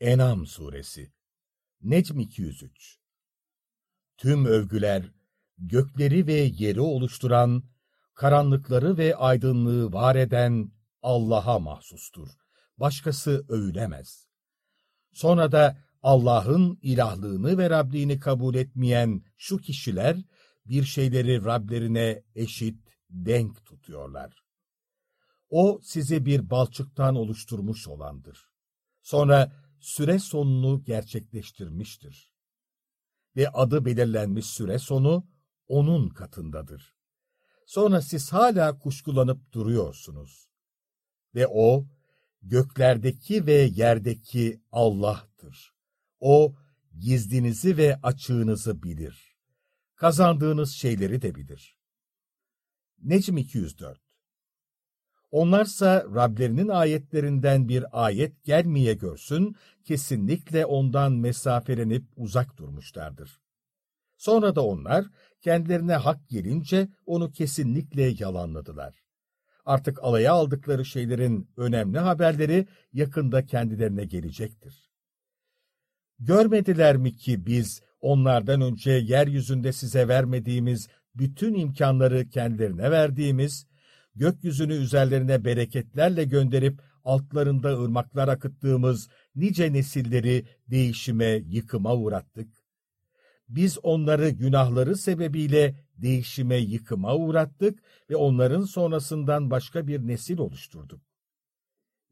Enam Suresi Necm 203 Tüm övgüler, gökleri ve yeri oluşturan, karanlıkları ve aydınlığı var eden Allah'a mahsustur. Başkası övülemez. Sonra da Allah'ın ilahlığını ve Rabliğini kabul etmeyen şu kişiler, bir şeyleri Rablerine eşit, denk tutuyorlar. O sizi bir balçıktan oluşturmuş olandır. Sonra süre sonunu gerçekleştirmiştir. Ve adı belirlenmiş süre sonu onun katındadır. Sonra siz hala kuşkulanıp duruyorsunuz. Ve o, göklerdeki ve yerdeki Allah'tır. O, gizlinizi ve açığınızı bilir. Kazandığınız şeyleri de bilir. Necm 204 Onlarsa Rablerinin ayetlerinden bir ayet gelmeye görsün, kesinlikle ondan mesafelenip uzak durmuşlardır. Sonra da onlar kendilerine hak gelince onu kesinlikle yalanladılar. Artık alaya aldıkları şeylerin önemli haberleri yakında kendilerine gelecektir. Görmediler mi ki biz onlardan önce yeryüzünde size vermediğimiz bütün imkanları kendilerine verdiğimiz, gökyüzünü üzerlerine bereketlerle gönderip altlarında ırmaklar akıttığımız nice nesilleri değişime, yıkıma uğrattık. Biz onları günahları sebebiyle değişime, yıkıma uğrattık ve onların sonrasından başka bir nesil oluşturduk.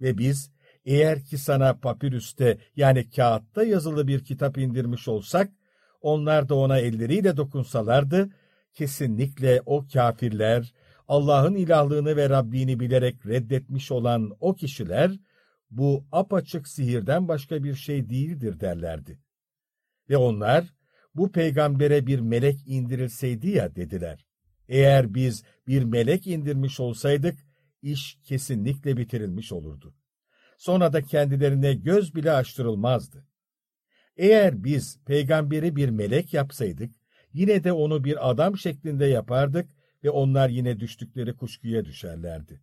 Ve biz eğer ki sana papirüste yani kağıtta yazılı bir kitap indirmiş olsak, onlar da ona elleriyle dokunsalardı, kesinlikle o kafirler, Allah'ın ilahlığını ve Rabbini bilerek reddetmiş olan o kişiler, bu apaçık sihirden başka bir şey değildir derlerdi. Ve onlar, bu peygambere bir melek indirilseydi ya dediler. Eğer biz bir melek indirmiş olsaydık, iş kesinlikle bitirilmiş olurdu. Sonra da kendilerine göz bile açtırılmazdı. Eğer biz peygamberi bir melek yapsaydık, yine de onu bir adam şeklinde yapardık ve onlar yine düştükleri kuşkuya düşerlerdi.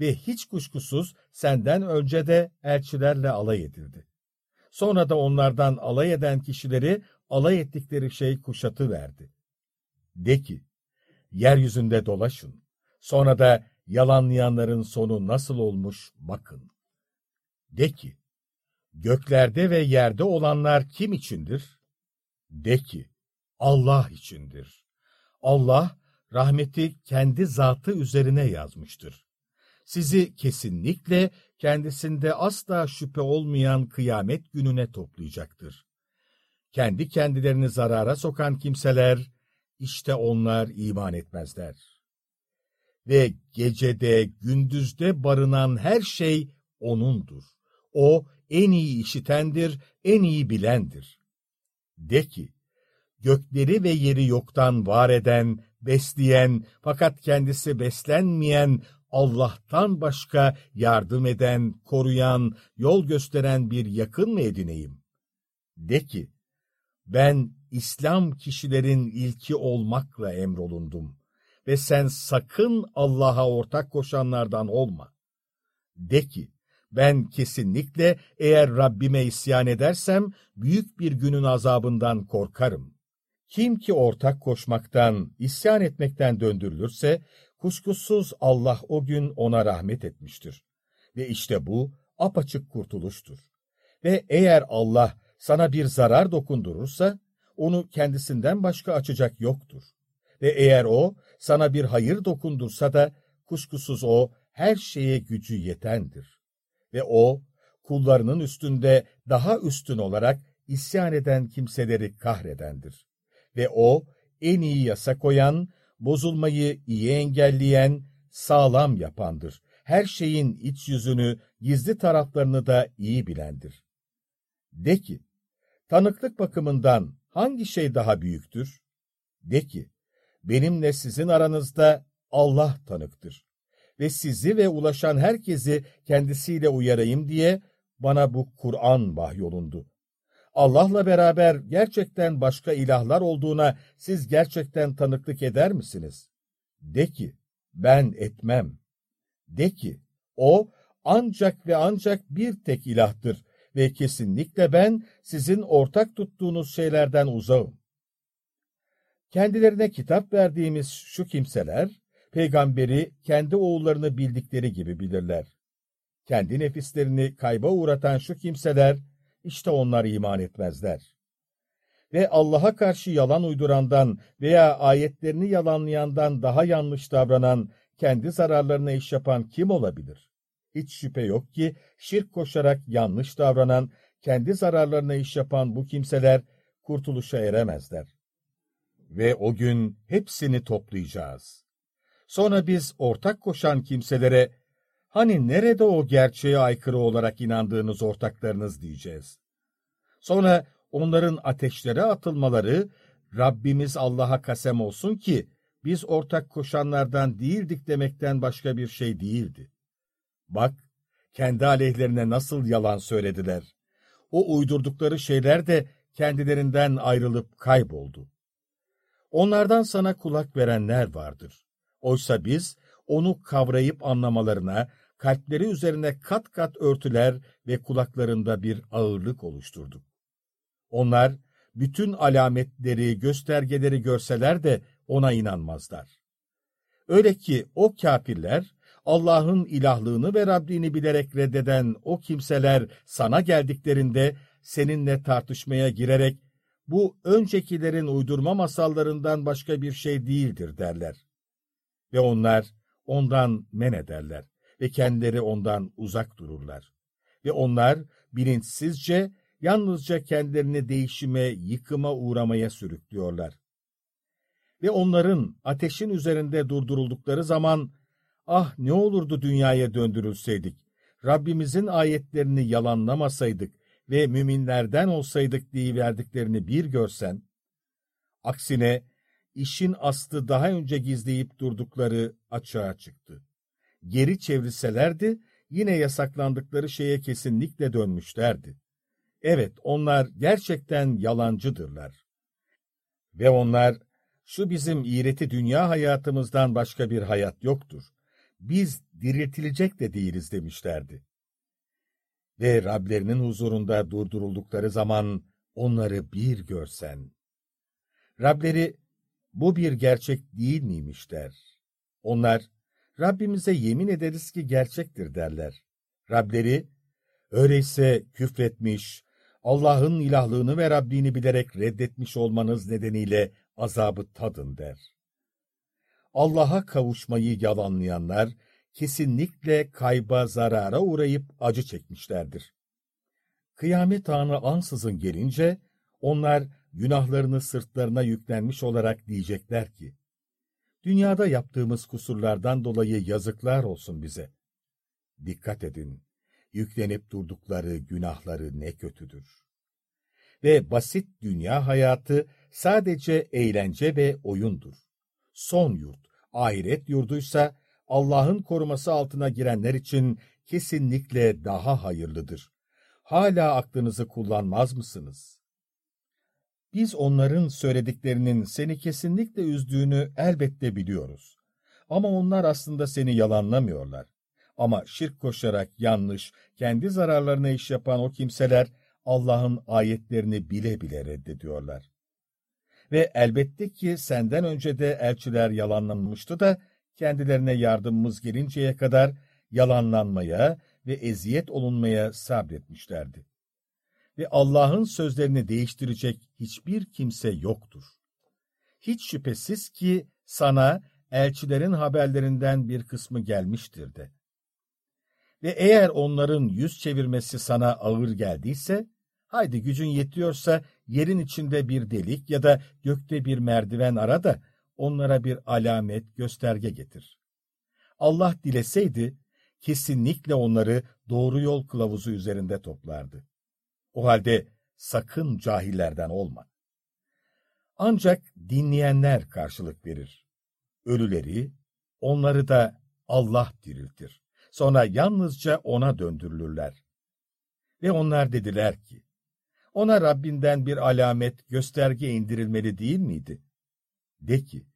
Ve hiç kuşkusuz senden önce de elçilerle alay edildi. Sonra da onlardan alay eden kişileri alay ettikleri şey kuşatı verdi. De ki, yeryüzünde dolaşın. Sonra da yalanlayanların sonu nasıl olmuş bakın. De ki, göklerde ve yerde olanlar kim içindir? De ki, Allah içindir. Allah, rahmeti kendi zatı üzerine yazmıştır. Sizi kesinlikle kendisinde asla şüphe olmayan kıyamet gününe toplayacaktır. Kendi kendilerini zarara sokan kimseler, işte onlar iman etmezler. Ve gecede, gündüzde barınan her şey O'nundur. O en iyi işitendir, en iyi bilendir. De ki, gökleri ve yeri yoktan var eden, besleyen fakat kendisi beslenmeyen, Allah'tan başka yardım eden, koruyan, yol gösteren bir yakın mı edineyim? De ki, ben İslam kişilerin ilki olmakla emrolundum ve sen sakın Allah'a ortak koşanlardan olma. De ki, ben kesinlikle eğer Rabbime isyan edersem büyük bir günün azabından korkarım. Kim ki ortak koşmaktan, isyan etmekten döndürülürse, kuşkusuz Allah o gün ona rahmet etmiştir. Ve işte bu apaçık kurtuluştur. Ve eğer Allah sana bir zarar dokundurursa, onu kendisinden başka açacak yoktur. Ve eğer o sana bir hayır dokundursa da, kuşkusuz o her şeye gücü yetendir. Ve o, kullarının üstünde daha üstün olarak isyan eden kimseleri kahredendir ve o en iyi yasa koyan, bozulmayı iyi engelleyen, sağlam yapandır. Her şeyin iç yüzünü, gizli taraflarını da iyi bilendir. De ki, tanıklık bakımından hangi şey daha büyüktür? De ki, benimle sizin aranızda Allah tanıktır. Ve sizi ve ulaşan herkesi kendisiyle uyarayım diye bana bu Kur'an vahyolundu. Allah'la beraber gerçekten başka ilahlar olduğuna siz gerçekten tanıklık eder misiniz? De ki, ben etmem. De ki, o ancak ve ancak bir tek ilahtır ve kesinlikle ben sizin ortak tuttuğunuz şeylerden uzağım. Kendilerine kitap verdiğimiz şu kimseler, peygamberi kendi oğullarını bildikleri gibi bilirler. Kendi nefislerini kayba uğratan şu kimseler, işte onlar iman etmezler. Ve Allah'a karşı yalan uydurandan veya ayetlerini yalanlayandan daha yanlış davranan, kendi zararlarına iş yapan kim olabilir? Hiç şüphe yok ki şirk koşarak yanlış davranan, kendi zararlarına iş yapan bu kimseler kurtuluşa eremezler. Ve o gün hepsini toplayacağız. Sonra biz ortak koşan kimselere, hani nerede o gerçeğe aykırı olarak inandığınız ortaklarınız diyeceğiz. Sonra onların ateşlere atılmaları, Rabbimiz Allah'a kasem olsun ki, biz ortak koşanlardan değildik demekten başka bir şey değildi. Bak, kendi aleyhlerine nasıl yalan söylediler. O uydurdukları şeyler de kendilerinden ayrılıp kayboldu. Onlardan sana kulak verenler vardır. Oysa biz onu kavrayıp anlamalarına, kalpleri üzerine kat kat örtüler ve kulaklarında bir ağırlık oluşturduk. Onlar bütün alametleri, göstergeleri görseler de ona inanmazlar. Öyle ki o kafirler, Allah'ın ilahlığını ve Rabbini bilerek reddeden o kimseler sana geldiklerinde seninle tartışmaya girerek bu öncekilerin uydurma masallarından başka bir şey değildir derler. Ve onlar ondan men ederler ve kendileri ondan uzak dururlar. Ve onlar bilinçsizce yalnızca kendilerini değişime, yıkıma uğramaya sürüklüyorlar. Ve onların ateşin üzerinde durduruldukları zaman, ah ne olurdu dünyaya döndürülseydik, Rabbimizin ayetlerini yalanlamasaydık ve müminlerden olsaydık diye verdiklerini bir görsen, aksine işin aslı daha önce gizleyip durdukları açığa çıktı. Geri çevirselerdi, yine yasaklandıkları şeye kesinlikle dönmüşlerdi. Evet, onlar gerçekten yalancıdırlar. Ve onlar, şu bizim iğreti dünya hayatımızdan başka bir hayat yoktur. Biz diriltilecek de değiliz demişlerdi. Ve Rablerinin huzurunda durduruldukları zaman onları bir görsen. Rableri, bu bir gerçek değil miymiş der. Onlar, Rabbimize yemin ederiz ki gerçektir derler. Rableri, öyleyse küfretmiş, Allah'ın ilahlığını ve Rabbini bilerek reddetmiş olmanız nedeniyle azabı tadın der. Allah'a kavuşmayı yalanlayanlar kesinlikle kayba zarara uğrayıp acı çekmişlerdir. Kıyamet anı ansızın gelince onlar günahlarını sırtlarına yüklenmiş olarak diyecekler ki, Dünyada yaptığımız kusurlardan dolayı yazıklar olsun bize. Dikkat edin, yüklenip durdukları günahları ne kötüdür. Ve basit dünya hayatı sadece eğlence ve oyundur. Son yurt, ahiret yurduysa Allah'ın koruması altına girenler için kesinlikle daha hayırlıdır. Hala aklınızı kullanmaz mısınız? Biz onların söylediklerinin seni kesinlikle üzdüğünü elbette biliyoruz. Ama onlar aslında seni yalanlamıyorlar. Ama şirk koşarak yanlış, kendi zararlarına iş yapan o kimseler Allah'ın ayetlerini bile bile reddediyorlar. Ve elbette ki senden önce de elçiler yalanlanmıştı da kendilerine yardımımız gelinceye kadar yalanlanmaya ve eziyet olunmaya sabretmişlerdi. Ve Allah'ın sözlerini değiştirecek hiçbir kimse yoktur. Hiç şüphesiz ki sana elçilerin haberlerinden bir kısmı gelmiştir de. Ve eğer onların yüz çevirmesi sana ağır geldiyse, haydi gücün yetiyorsa yerin içinde bir delik ya da gökte bir merdiven ara da onlara bir alamet, gösterge getir. Allah dileseydi, kesinlikle onları doğru yol kılavuzu üzerinde toplardı. O halde sakın cahillerden olma. Ancak dinleyenler karşılık verir. Ölüleri, onları da Allah diriltir. Sonra yalnızca ona döndürülürler. Ve onlar dediler ki, ona Rabbinden bir alamet, gösterge indirilmeli değil miydi? De ki,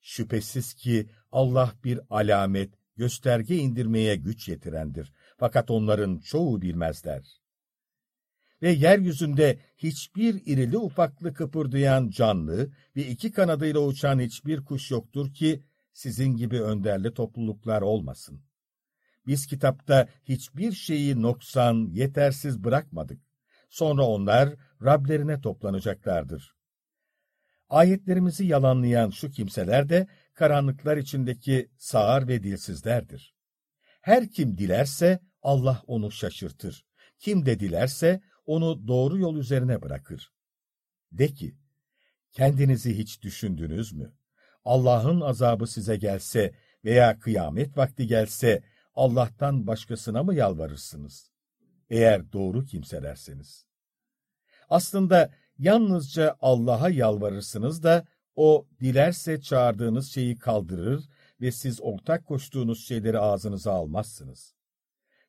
şüphesiz ki Allah bir alamet, gösterge indirmeye güç yetirendir. Fakat onların çoğu bilmezler. Ve yeryüzünde hiçbir irili ufaklı kıpırdayan canlı ve iki kanadıyla uçan hiçbir kuş yoktur ki sizin gibi önderli topluluklar olmasın. Biz kitapta hiçbir şeyi noksan, yetersiz bırakmadık. Sonra onlar Rablerine toplanacaklardır. Ayetlerimizi yalanlayan şu kimseler de karanlıklar içindeki sağır ve dilsizlerdir. Her kim dilerse Allah onu şaşırtır. Kim de dilerse onu doğru yol üzerine bırakır. De ki, kendinizi hiç düşündünüz mü? Allah'ın azabı size gelse veya kıyamet vakti gelse Allah'tan başkasına mı yalvarırsınız? Eğer doğru kimselerseniz. Aslında yalnızca Allah'a yalvarırsınız da o dilerse çağırdığınız şeyi kaldırır ve siz ortak koştuğunuz şeyleri ağzınıza almazsınız.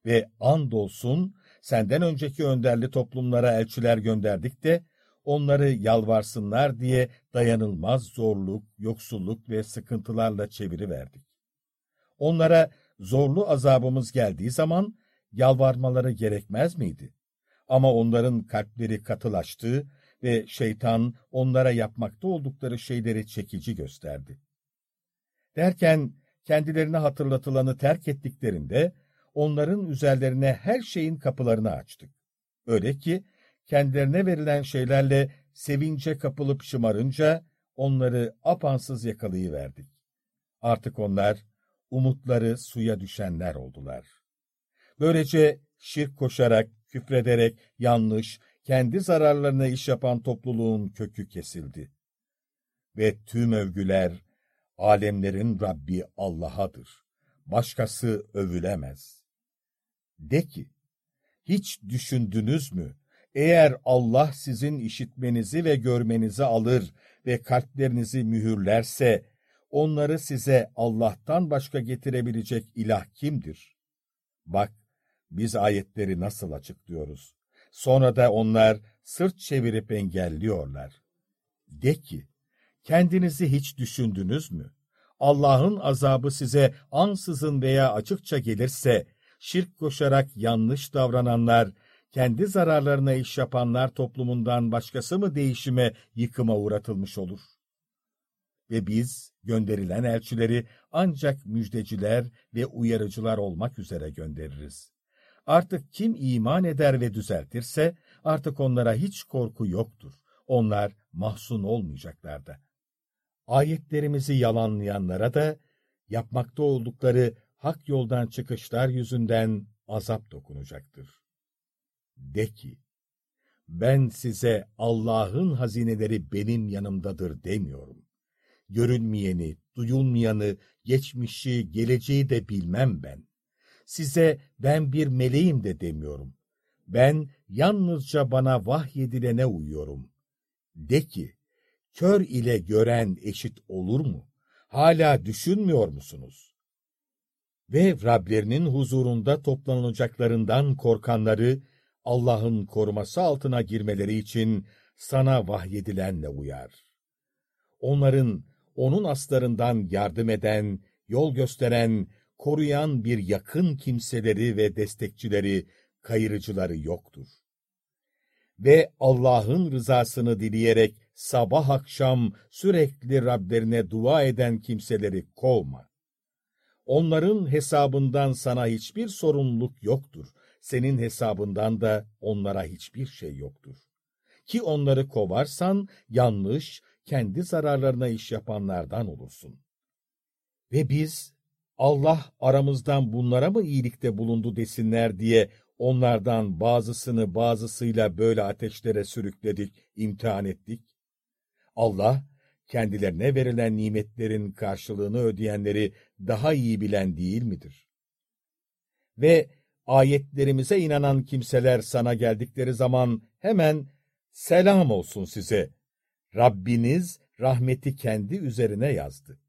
Ve andolsun senden önceki önderli toplumlara elçiler gönderdik de onları yalvarsınlar diye dayanılmaz zorluk, yoksulluk ve sıkıntılarla çeviriverdik. Onlara zorlu azabımız geldiği zaman yalvarmaları gerekmez miydi? Ama onların kalpleri katılaştı ve şeytan onlara yapmakta oldukları şeyleri çekici gösterdi. Derken kendilerine hatırlatılanı terk ettiklerinde onların üzerlerine her şeyin kapılarını açtık. Öyle ki kendilerine verilen şeylerle sevince kapılıp şımarınca onları apansız yakalayıverdik. Artık onlar umutları suya düşenler oldular. Böylece şirk koşarak, küfrederek, yanlış, kendi zararlarına iş yapan topluluğun kökü kesildi. Ve tüm övgüler, alemlerin Rabbi Allah'adır. Başkası övülemez. De ki, hiç düşündünüz mü? Eğer Allah sizin işitmenizi ve görmenizi alır ve kalplerinizi mühürlerse, onları size Allah'tan başka getirebilecek ilah kimdir? Bak, biz ayetleri nasıl açıklıyoruz. Sonra da onlar sırt çevirip engelliyorlar. De ki, kendinizi hiç düşündünüz mü? Allah'ın azabı size ansızın veya açıkça gelirse, şirk koşarak yanlış davrananlar, kendi zararlarına iş yapanlar toplumundan başkası mı değişime, yıkıma uğratılmış olur? Ve biz gönderilen elçileri ancak müjdeciler ve uyarıcılar olmak üzere göndeririz. Artık kim iman eder ve düzeltirse artık onlara hiç korku yoktur. Onlar mahzun olmayacaklar da. Ayetlerimizi yalanlayanlara da yapmakta oldukları hak yoldan çıkışlar yüzünden azap dokunacaktır. De ki, ben size Allah'ın hazineleri benim yanımdadır demiyorum. Görünmeyeni, duyulmayanı, geçmişi, geleceği de bilmem ben. Size ben bir meleğim de demiyorum. Ben yalnızca bana vahyedilene uyuyorum. De ki, kör ile gören eşit olur mu? Hala düşünmüyor musunuz? Ve Rablerinin huzurunda toplanacaklarından korkanları Allah'ın koruması altına girmeleri için sana vahyedilenle uyar. Onların onun aslarından yardım eden, yol gösteren, koruyan bir yakın kimseleri ve destekçileri, kayırıcıları yoktur. Ve Allah'ın rızasını dileyerek sabah akşam sürekli Rablerine dua eden kimseleri kovma. Onların hesabından sana hiçbir sorumluluk yoktur. Senin hesabından da onlara hiçbir şey yoktur. Ki onları kovarsan yanlış, kendi zararlarına iş yapanlardan olursun. Ve biz Allah aramızdan bunlara mı iyilikte bulundu desinler diye onlardan bazısını bazısıyla böyle ateşlere sürükledik, imtihan ettik. Allah, kendilerine verilen nimetlerin karşılığını ödeyenleri daha iyi bilen değil midir? Ve ayetlerimize inanan kimseler sana geldikleri zaman hemen selam olsun size. Rabbiniz rahmeti kendi üzerine yazdı.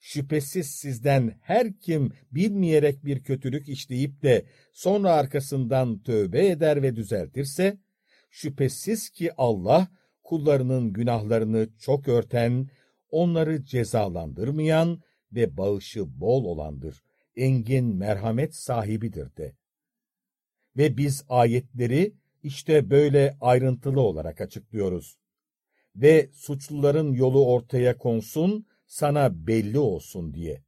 Şüphesiz sizden her kim bilmeyerek bir kötülük işleyip de sonra arkasından tövbe eder ve düzeltirse, şüphesiz ki Allah kullarının günahlarını çok örten, onları cezalandırmayan ve bağışı bol olandır, engin merhamet sahibidir de. Ve biz ayetleri işte böyle ayrıntılı olarak açıklıyoruz. Ve suçluların yolu ortaya konsun, sana belli olsun diye.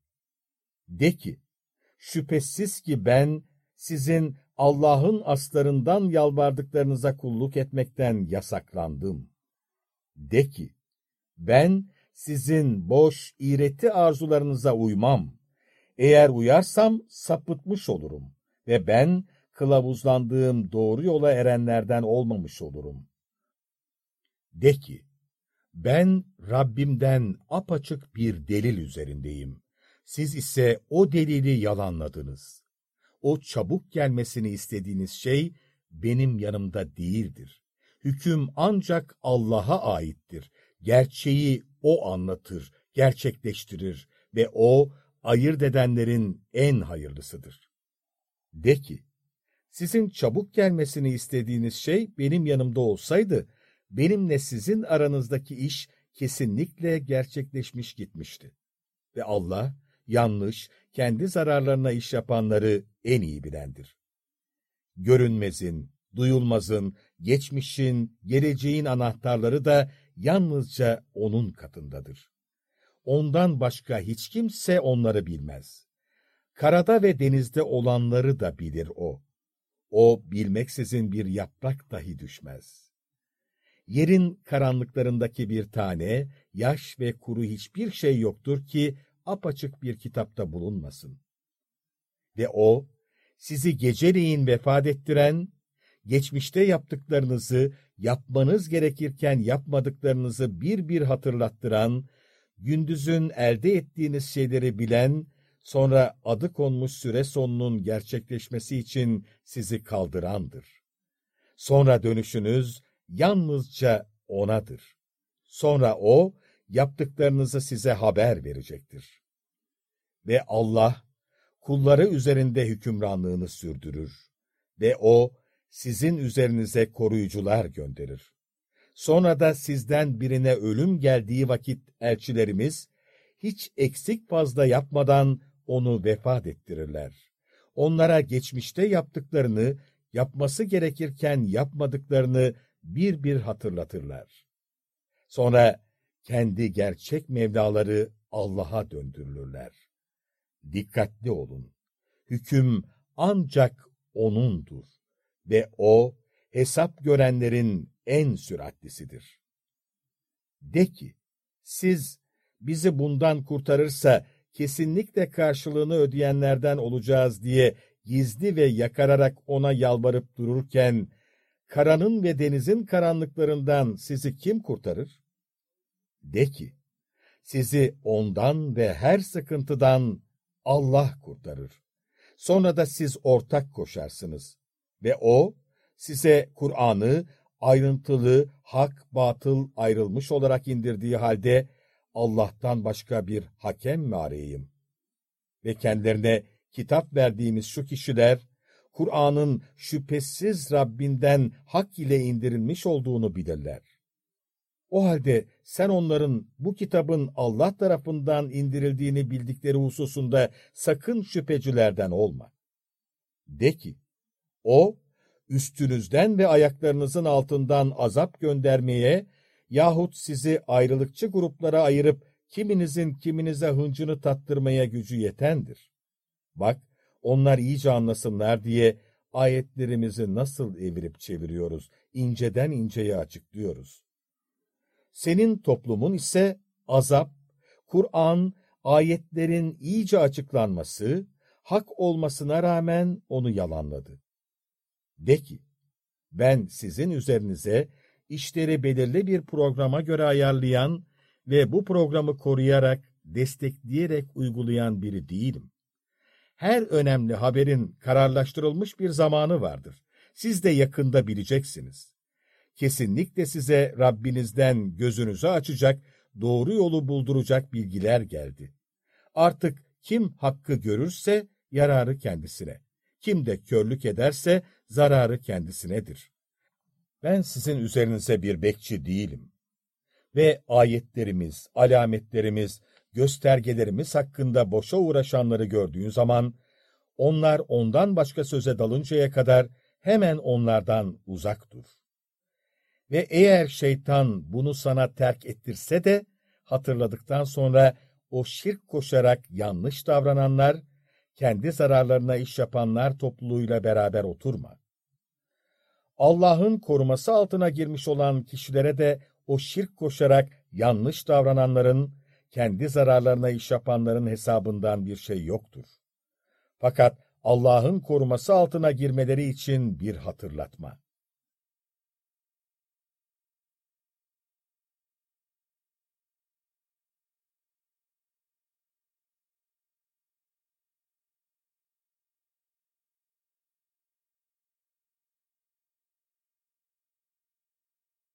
De ki, şüphesiz ki ben sizin Allah'ın aslarından yalvardıklarınıza kulluk etmekten yasaklandım. De ki, ben sizin boş, iğreti arzularınıza uymam. Eğer uyarsam sapıtmış olurum ve ben kılavuzlandığım doğru yola erenlerden olmamış olurum. De ki, ben Rabbimden apaçık bir delil üzerindeyim. Siz ise o delili yalanladınız. O çabuk gelmesini istediğiniz şey benim yanımda değildir. Hüküm ancak Allah'a aittir. Gerçeği O anlatır, gerçekleştirir ve O ayırt edenlerin en hayırlısıdır. De ki, sizin çabuk gelmesini istediğiniz şey benim yanımda olsaydı, benimle sizin aranızdaki iş kesinlikle gerçekleşmiş gitmişti. Ve Allah, yanlış, kendi zararlarına iş yapanları en iyi bilendir. Görünmezin, duyulmazın, geçmişin, geleceğin anahtarları da yalnızca O'nun katındadır. Ondan başka hiç kimse onları bilmez. Karada ve denizde olanları da bilir O. O bilmeksizin bir yaprak dahi düşmez. Yerin karanlıklarındaki bir tane, yaş ve kuru hiçbir şey yoktur ki apaçık bir kitapta bulunmasın. Ve O, sizi geceleyin vefat ettiren, geçmişte yaptıklarınızı, yapmanız gerekirken yapmadıklarınızı bir bir hatırlattıran, gündüzün elde ettiğiniz şeyleri bilen, sonra adı konmuş süre sonunun gerçekleşmesi için sizi kaldırandır. Sonra dönüşünüz yalnızca O'nadır. Sonra O, yaptıklarınızı size haber verecektir. Ve Allah, kulları üzerinde hükümranlığını sürdürür. Ve O, sizin üzerinize koruyucular gönderir. Sonra da sizden birine ölüm geldiği vakit elçilerimiz, hiç eksik fazla yapmadan onu vefat ettirirler. Onlara geçmişte yaptıklarını, yapması gerekirken yapmadıklarını bir bir hatırlatırlar. Sonra kendi gerçek mevlaları Allah'a döndürülürler. Dikkatli olun. Hüküm ancak O'nundur ve O, hesap görenlerin en süratlisidir. De ki, siz bizi bundan kurtarırsa kesinlikle karşılığını ödeyenlerden olacağız diye gizli ve yakararak ona yalvarıp dururken, karanın ve denizin karanlıklarından sizi kim kurtarır? De ki, sizi ondan ve her sıkıntıdan Allah kurtarır. Sonra da siz ortak koşarsınız ve O, size Kur'an'ı ayrıntılı, hak, batıl ayrılmış olarak indirdiği halde, Allah'tan başka bir hakem mi arayayım? Ve kendilerine kitap verdiğimiz şu kişiler, Kur'an'ın şüphesiz Rabbinden hak ile indirilmiş olduğunu bilirler. O halde sen onların bu kitabın Allah tarafından indirildiğini bildikleri hususunda sakın şüphecilerden olma. De ki, o, üstünüzden ve ayaklarınızın altından azap göndermeye yahut sizi ayrılıkçı gruplara ayırıp kiminizin kiminize hıncını tattırmaya gücü yetendir. Bak, onlar iyice anlasınlar diye ayetlerimizi nasıl evirip çeviriyoruz, inceden inceye açıklıyoruz. Senin toplumun ise azap, Kur'an, ayetlerin iyice açıklanması, hak olmasına rağmen onu yalanladı. De ki, ben sizin üzerinize işleri belirli bir programa göre ayarlayan ve bu programı koruyarak, destekleyerek uygulayan biri değilim. Her önemli haberin kararlaştırılmış bir zamanı vardır. Siz de yakında bileceksiniz. Kesinlikle size Rabbinizden gözünüzü açacak, doğru yolu bulduracak bilgiler geldi. Artık kim hakkı görürse yararı kendisine. Kim de körlük ederse zararı kendisinedir. Ben sizin üzerinize bir bekçi değilim. Ve ayetlerimiz, alametlerimiz, göstergelerimiz hakkında boşa uğraşanları gördüğün zaman, onlar ondan başka söze dalıncaya kadar hemen onlardan uzak dur. Ve eğer şeytan bunu sana terk ettirse de, hatırladıktan sonra o şirk koşarak yanlış davrananlar, kendi zararlarına iş yapanlar topluluğuyla beraber oturma. Allah'ın koruması altına girmiş olan kişilere de o şirk koşarak yanlış davrananların, kendi zararlarına iş yapanların hesabından bir şey yoktur. Fakat Allah'ın koruması altına girmeleri için bir hatırlatma.